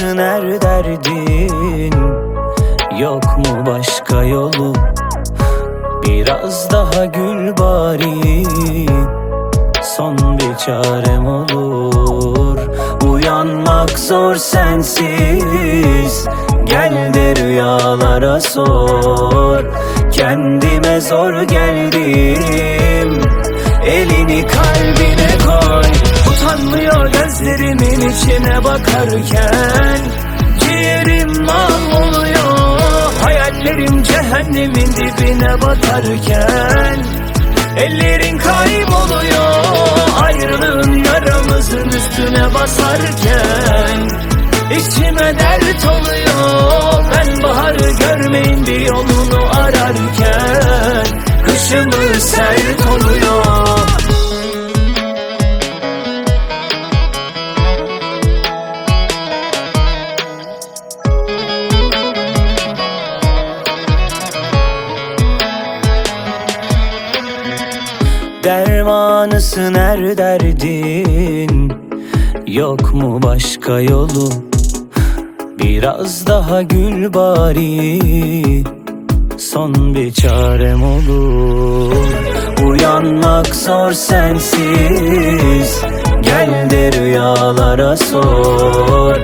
Dermanısın her derdin. Yok mu başka yolu? Biraz daha gül bari. Son bir çarem olur. Uyanmak zor sensiz. Gel de rüyalara sor. Kendime zor geldim. Elini kalbine Utanmıyor gözlerimin içine bakarken. Ciğerim mahvoluyor Hayallerim cehennemin dibine batarken. Ellerin kayboluyor Ayrılığın yaramızın üstüne basarken. İçime dert oluyor Ben baharı görmeyin bir yolunu Dermanısın her derdin? Yok mu başka yolu? Biraz daha gül bari. Son bir çarem olur. Uyanmak zor sensiz. Gel de rüyalara sor.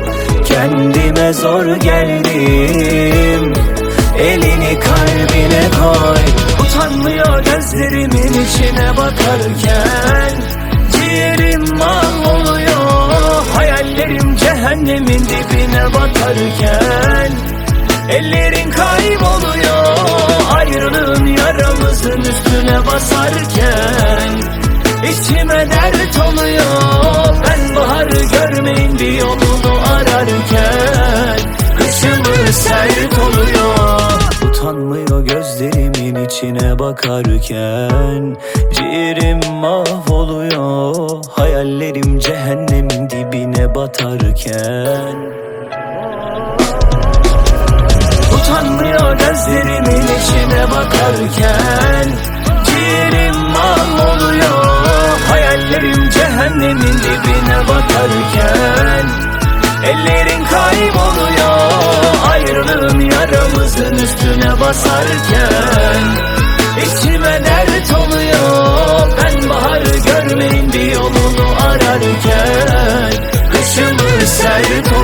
Kendime zor geldim. Elini kalbine koy. Utanmıyor gözlerimin içine bakarken Ciğerim mahvoluyor Hayallerim cehennemin dibine batarken Ellerin kayboluyor Ayrılığın yaramızın üstüne basarken İçime dert oluyor. Ben baharı görmeyin bir yolunu ararken Kışımız sert oluyor. Utanmıyor gözlerimin içine bakarken batarken Utanmıyor gözlerimin içine bakarken. Ciğerim mahvoluyor Hayallerim cehennemin dibine batarken Ellerin kayboluyor Ayrılığın yaramızın üstüne basarken. İçime dert oluyor Ben baharı görmeyin bir yolunu ararken Kışımız sert oluyor